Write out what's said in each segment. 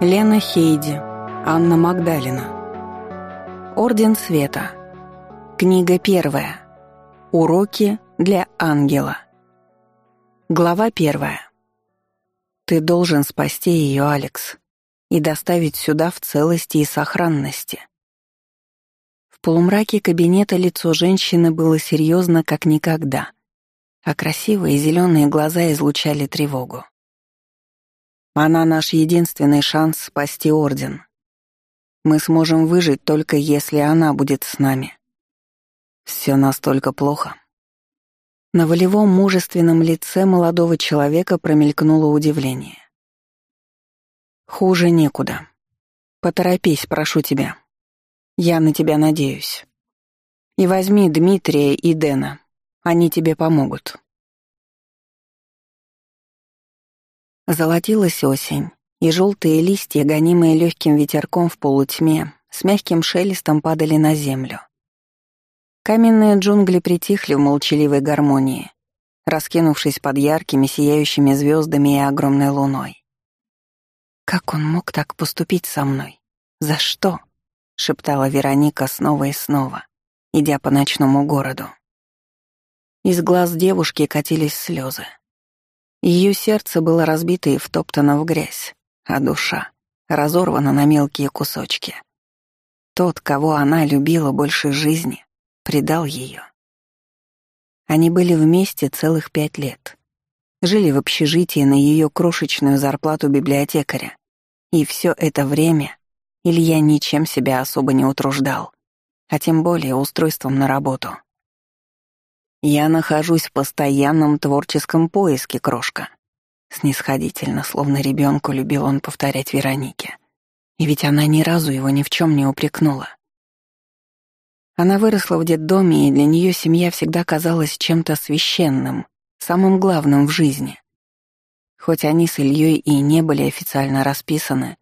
Лена Хейди, Анна Магдалина. Орден Света. Книга первая. Уроки для ангела. Глава первая. Ты должен спасти ее, Алекс, и доставить сюда в целости и сохранности. В полумраке кабинета лицо женщины было серьезно, как никогда, а красивые зеленые глаза излучали тревогу. Она наш единственный шанс спасти Орден. Мы сможем выжить только если она будет с нами. Все настолько плохо. На волевом мужественном лице молодого человека промелькнуло удивление. Хуже некуда. Поторопись, прошу тебя. Я на тебя надеюсь. И возьми Дмитрия и Дэна. Они тебе помогут. Золотилась осень, и желтые листья, гонимые легким ветерком в полутьме, с мягким шелестом падали на землю. Каменные джунгли притихли в молчаливой гармонии, раскинувшись под яркими сияющими звездами и огромной луной. «Как он мог так поступить со мной? За что?» — шептала Вероника снова и снова, идя по ночному городу. Из глаз девушки катились слезы. Ее сердце было разбито и втоптано в грязь, а душа разорвана на мелкие кусочки. Тот, кого она любила больше жизни, предал ее. Они были вместе целых пять лет. Жили в общежитии на ее крошечную зарплату библиотекаря. И все это время Илья ничем себя особо не утруждал, а тем более устройством на работу. «Я нахожусь в постоянном творческом поиске, крошка». Снисходительно, словно ребенку, любил он повторять Веронике. И ведь она ни разу его ни в чем не упрекнула. Она выросла в детдоме, и для нее семья всегда казалась чем-то священным, самым главным в жизни. Хоть они с Ильей и не были официально расписаны,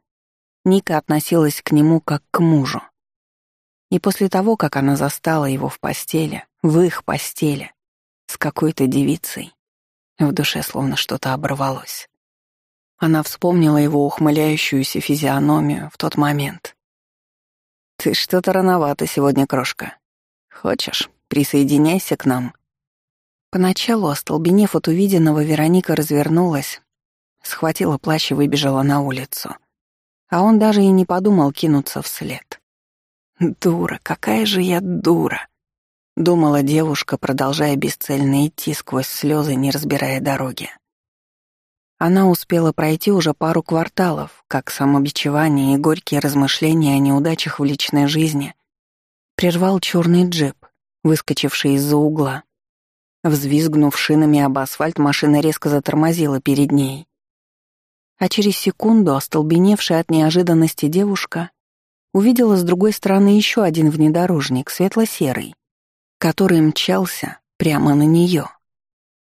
Ника относилась к нему как к мужу. И после того, как она застала его в постели, в их постели, с какой-то девицей, в душе словно что-то оборвалось. Она вспомнила его ухмыляющуюся физиономию в тот момент. «Ты что-то рановато сегодня, крошка. Хочешь, присоединяйся к нам?» Поначалу, остолбенев от увиденного, Вероника развернулась, схватила плащ и выбежала на улицу. А он даже и не подумал кинуться вслед. «Дура, какая же я дура!» — думала девушка, продолжая бесцельно идти сквозь слезы, не разбирая дороги. Она успела пройти уже пару кварталов, как самобичевание и горькие размышления о неудачах в личной жизни прервал черный джип, выскочивший из-за угла. Взвизгнув шинами об асфальт, машина резко затормозила перед ней. А через секунду, остолбеневшая от неожиданности девушка, увидела с другой стороны еще один внедорожник, светло-серый, который мчался прямо на нее.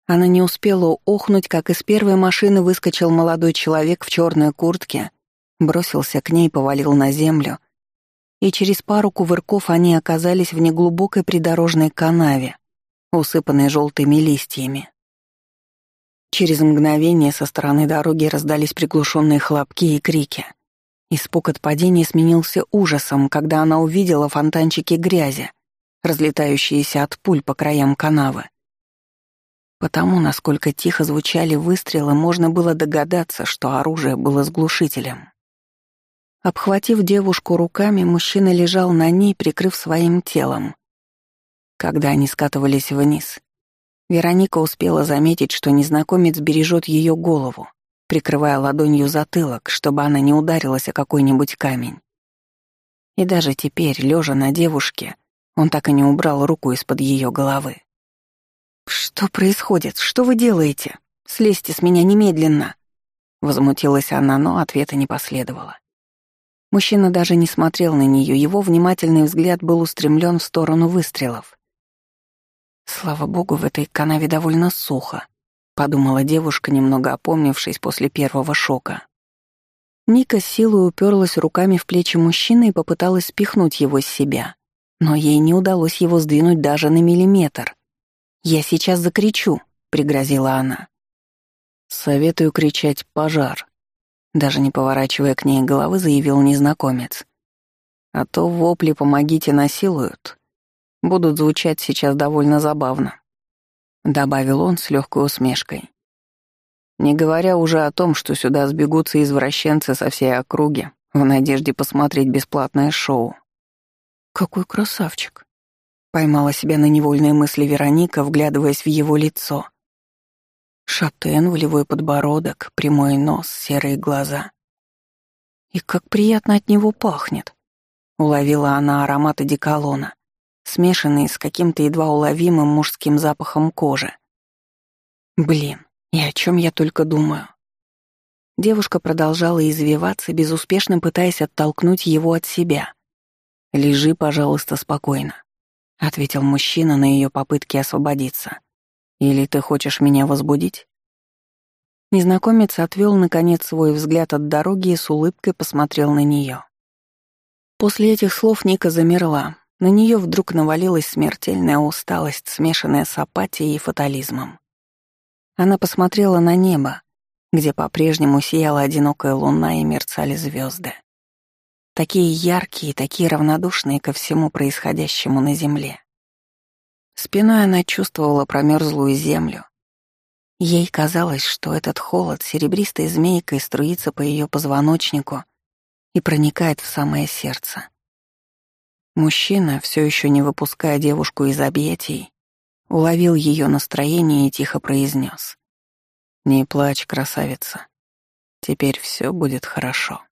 Она не успела охнуть, как из первой машины выскочил молодой человек в черной куртке, бросился к ней, повалил на землю, и через пару кувырков они оказались в неглубокой придорожной канаве, усыпанной желтыми листьями. Через мгновение со стороны дороги раздались приглушенные хлопки и крики — Испуг от падения сменился ужасом, когда она увидела фонтанчики грязи, разлетающиеся от пуль по краям канавы. Потому, насколько тихо звучали выстрелы, можно было догадаться, что оружие было с глушителем. Обхватив девушку руками, мужчина лежал на ней, прикрыв своим телом. Когда они скатывались вниз, Вероника успела заметить, что незнакомец бережет ее голову, прикрывая ладонью затылок, чтобы она не ударилась о какой-нибудь камень. И даже теперь, лежа на девушке, он так и не убрал руку из-под ее головы. «Что происходит? Что вы делаете? Слезьте с меня немедленно!» Возмутилась она, но ответа не последовало. Мужчина даже не смотрел на нее, его внимательный взгляд был устремлен в сторону выстрелов. Слава богу, в этой канаве довольно сухо, подумала девушка, немного опомнившись после первого шока. Ника силой уперлась руками в плечи мужчины и попыталась спихнуть его с себя, но ей не удалось его сдвинуть даже на миллиметр. «Я сейчас закричу», — пригрозила она. «Советую кричать «пожар», даже не поворачивая к ней головы, заявил незнакомец. А то вопли «помогите» насилуют. Будут звучать сейчас довольно забавно. Добавил он с легкой усмешкой. Не говоря уже о том, что сюда сбегутся извращенцы со всей округи в надежде посмотреть бесплатное шоу. «Какой красавчик!» Поймала себя на невольные мысли Вероника, вглядываясь в его лицо. Шатен, волевой подбородок, прямой нос, серые глаза. И как приятно от него пахнет. Уловила она аромат одеколона, смешанный с каким-то едва уловимым мужским запахом кожи. Блин, и о чем я только думаю. Девушка продолжала извиваться, безуспешно пытаясь оттолкнуть его от себя. «Лежи, пожалуйста, спокойно», — ответил мужчина на ее попытки освободиться. Или ты хочешь меня возбудить?» Незнакомец отвел, наконец, свой взгляд от дороги и с улыбкой посмотрел на нее. После этих слов Ника замерла. На нее вдруг навалилась смертельная усталость, смешанная с апатией и фатализмом. Она посмотрела на небо, где по-прежнему сияла одинокая луна и мерцали звезды. Такие яркие, такие равнодушные ко всему происходящему на земле. Спиной она чувствовала промерзлую землю. Ей казалось, что этот холод серебристой змейкой струится по ее позвоночнику и проникает в самое сердце. Мужчина, все еще не выпуская девушку из объятий, уловил ее настроение и тихо произнес: «Не плачь, красавица. Теперь все будет хорошо».